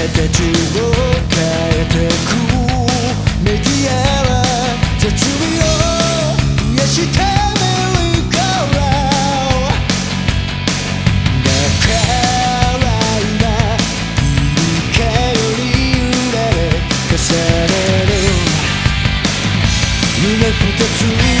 メディアは絶妙癒してみるからだから今いい香り揺られ重ねる夢二つ